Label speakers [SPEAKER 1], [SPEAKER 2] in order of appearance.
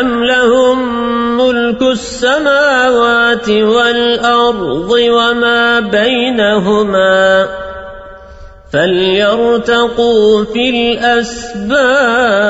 [SPEAKER 1] أم لهم ملك السماوات والأرض وما بينهما فليرتقوا في الأسباب